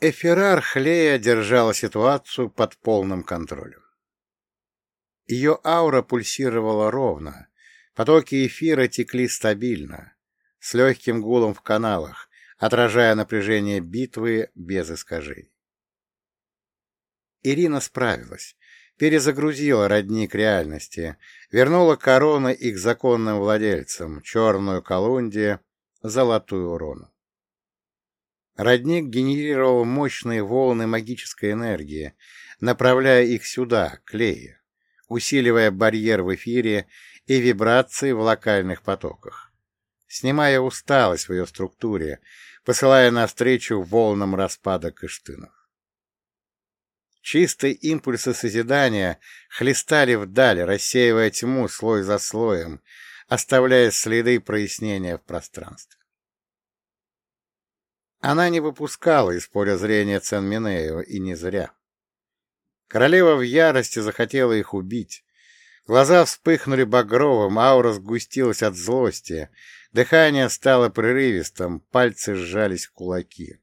Эфирарх Лея держала ситуацию под полным контролем. Ее аура пульсировала ровно, потоки эфира текли стабильно, с легким гулом в каналах, отражая напряжение битвы без искажений. Ирина справилась, перезагрузила родник реальности, вернула короны их законным владельцам, черную колунде, золотую урону. Родник генерировал мощные волны магической энергии, направляя их сюда, к Лее, усиливая барьер в эфире и вибрации в локальных потоках, снимая усталость в ее структуре, посылая навстречу волнам распада кыштынов. Чистые импульсы созидания хлестали вдаль, рассеивая тьму слой за слоем, оставляя следы прояснения в пространстве. Она не выпускала из поля зрения Ценминеева, и не зря. Королева в ярости захотела их убить. Глаза вспыхнули багровым, аура сгустилась от злости, дыхание стало прерывистым, пальцы сжались в кулаки.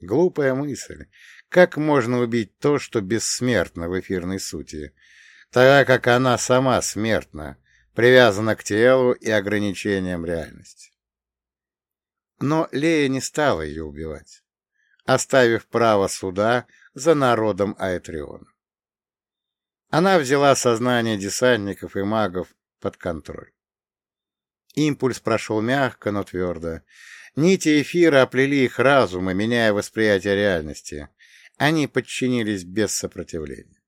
Глупая мысль. Как можно убить то, что бессмертно в эфирной сути, тогда как она сама смертна, привязана к телу и ограничениям реальности? Но Лея не стала ее убивать, оставив право суда за народом Аэтриона. Она взяла сознание десантников и магов под контроль. Импульс прошел мягко, но твердо. Нити эфира оплели их разумы, меняя восприятие реальности. Они подчинились без сопротивления.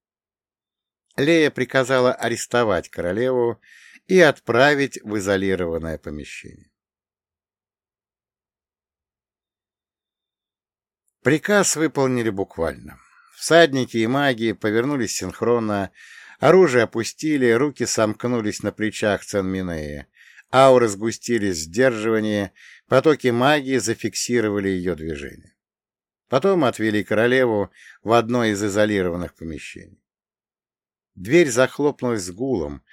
Лея приказала арестовать королеву и отправить в изолированное помещение. Приказ выполнили буквально. Всадники и маги повернулись синхронно, оружие опустили, руки сомкнулись на плечах Ценминея, ауры сгустились в сдерживании, потоки магии зафиксировали ее движение. Потом отвели королеву в одно из изолированных помещений. Дверь захлопнулась с гулом,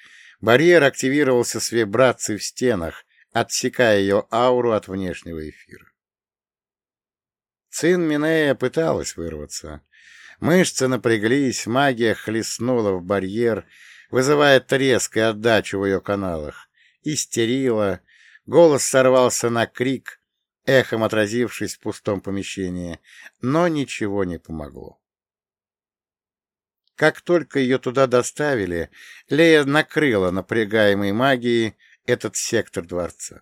барьер активировался с вибрацией в стенах, отсекая ее ауру от внешнего эфира. Цин Минея пыталась вырваться. Мышцы напряглись, магия хлестнула в барьер, вызывая треск и отдачу в ее каналах. Истерила, голос сорвался на крик, эхом отразившись в пустом помещении, но ничего не помогло. Как только ее туда доставили, Лея накрыла напрягаемой магией этот сектор дворца.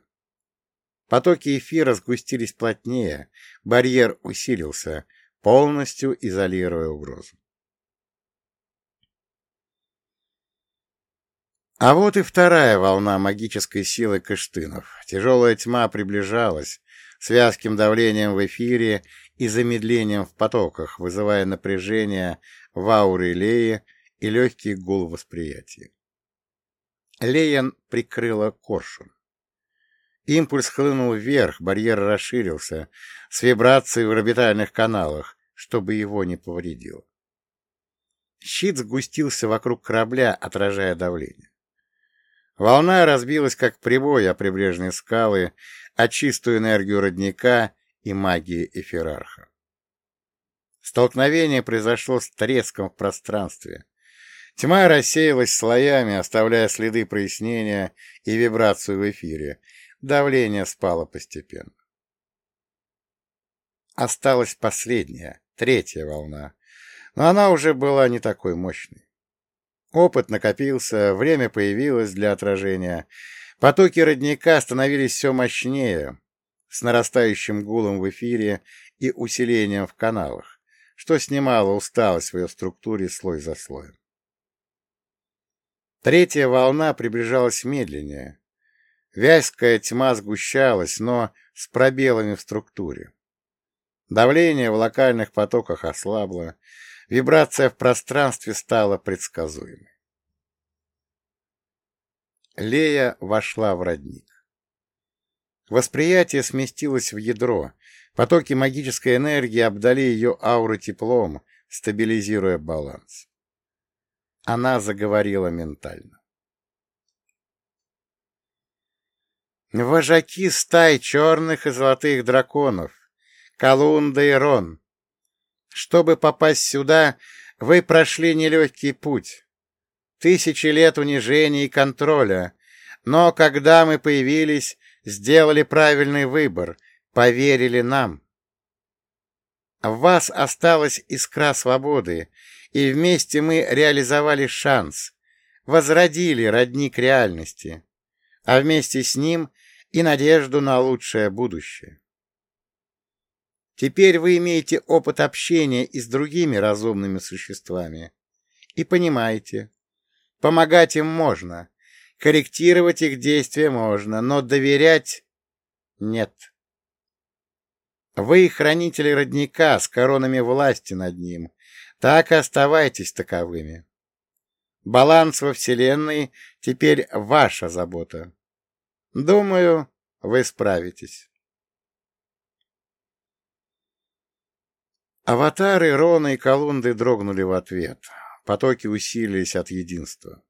Потоки эфира сгустились плотнее, барьер усилился, полностью изолируя угрозу. А вот и вторая волна магической силы Кыштынов. Тяжелая тьма приближалась, с вязким давлением в эфире и замедлением в потоках, вызывая напряжение в ауре Леи и легкий гул восприятия. Леян прикрыла коршун. Импульс хлынул вверх, барьер расширился, с вибрацией в орбитальных каналах, чтобы его не повредило. Щит сгустился вокруг корабля, отражая давление. Волна разбилась, как прибой о прибрежные скалы, о чистую энергию родника и магии эфирарха. Столкновение произошло с треском в пространстве. Тьма рассеялась слоями, оставляя следы прояснения и вибрацию в эфире, Давление спало постепенно. Осталась последняя, третья волна, но она уже была не такой мощной. Опыт накопился, время появилось для отражения. Потоки родника становились все мощнее, с нарастающим гулом в эфире и усилением в каналах, что снимало усталость в ее структуре слой за слоем. Третья волна приближалась медленнее, Вязкая тьма сгущалась, но с пробелами в структуре. Давление в локальных потоках ослабло, вибрация в пространстве стала предсказуемой. Лея вошла в родник. Восприятие сместилось в ядро, потоки магической энергии обдали ее ауру теплом, стабилизируя баланс. Она заговорила ментально. Вожаки стай черных и золотых драконов, Колунда и Рон, Чтобы попасть сюда, вы прошли нелегкий путь. Тысячи лет унижения и контроля. Но когда мы появились, сделали правильный выбор, поверили нам. В вас осталась искра свободы, и вместе мы реализовали шанс, возродили родник реальности, а вместе с ним и надежду на лучшее будущее. Теперь вы имеете опыт общения и с другими разумными существами и понимаете, помогать им можно, корректировать их действия можно, но доверять нет. Вы хранители родника с коронами власти над ним, так и оставайтесь таковыми. Баланс во Вселенной теперь ваша забота. Думаю, вы справитесь. Аватары Рона и Колунды дрогнули в ответ. Потоки усилились от единства.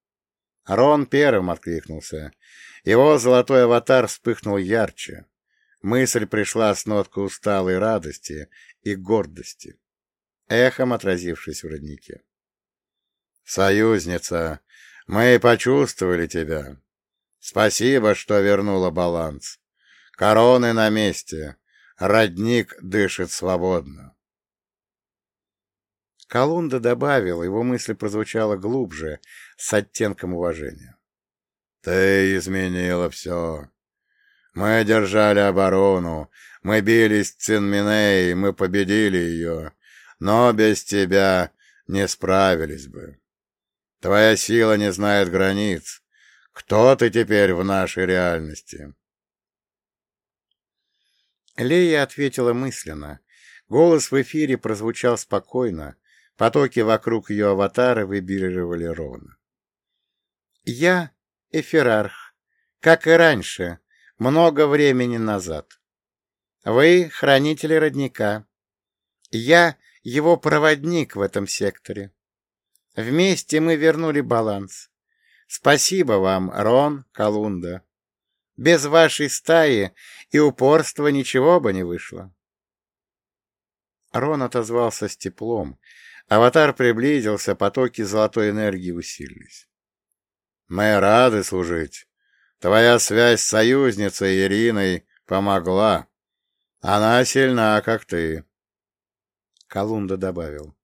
Рон первым откликнулся. Его золотой аватар вспыхнул ярче. Мысль пришла с ноткой усталой радости и гордости, эхом отразившись в роднике. «Союзница, мы почувствовали тебя. Спасибо, что вернула баланс. Короны на месте. Родник дышит свободно». Колунда добавил, его мысль прозвучала глубже, с оттенком уважения. «Ты изменила все. Мы держали оборону, мы бились в Цинминей, мы победили ее, но без тебя не справились бы. Твоя сила не знает границ. Кто ты теперь в нашей реальности?» Лея ответила мысленно. Голос в эфире прозвучал спокойно. Потоки вокруг ее аватара вибрировали ровно. «Я — Эфирарх, как и раньше, много времени назад. Вы — хранители родника. Я — его проводник в этом секторе. Вместе мы вернули баланс. Спасибо вам, Рон, Колунда. Без вашей стаи и упорства ничего бы не вышло. Рон отозвался с теплом. Аватар приблизился, потоки золотой энергии усилились. «Мы рады служить. Твоя связь с союзницей Ириной помогла. Она сильна, как ты». Колунда добавил.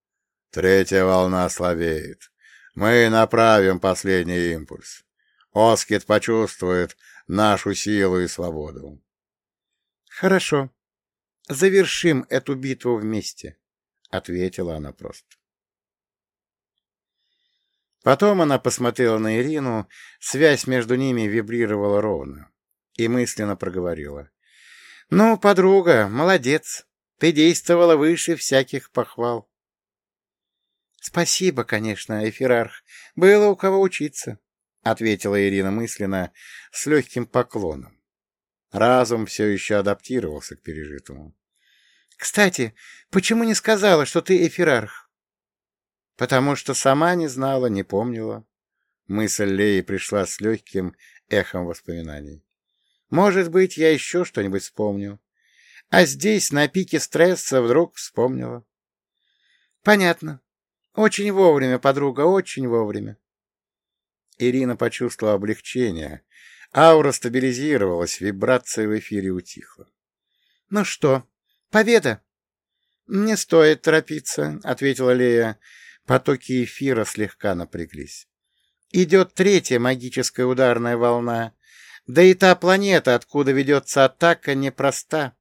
Третья волна слабеет. Мы направим последний импульс. Оскит почувствует нашу силу и свободу. Хорошо. Завершим эту битву вместе, ответила она просто. Потом она посмотрела на Ирину, связь между ними вибрировала ровно, и мысленно проговорила. — Ну, подруга, молодец, ты действовала выше всяких похвал. — Спасибо, конечно, Эфирарх. Было у кого учиться, — ответила Ирина мысленно с легким поклоном. Разум все еще адаптировался к пережитому. — Кстати, почему не сказала, что ты Эфирарх? — Потому что сама не знала, не помнила. Мысль Леи пришла с легким эхом воспоминаний. Может быть, я еще что-нибудь вспомню. А здесь, на пике стресса, вдруг вспомнила. — Понятно. Очень вовремя, подруга, очень вовремя. Ирина почувствовала облегчение. Аура стабилизировалась, вибрация в эфире утихла. — Ну что, победа? — Не стоит торопиться, — ответила Лея. Потоки эфира слегка напряглись. Идет третья магическая ударная волна. Да и та планета, откуда ведется атака, непроста.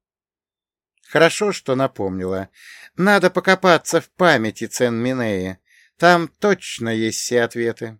Хорошо, что напомнила. Надо покопаться в памяти Цен Минеи. Там точно есть все ответы.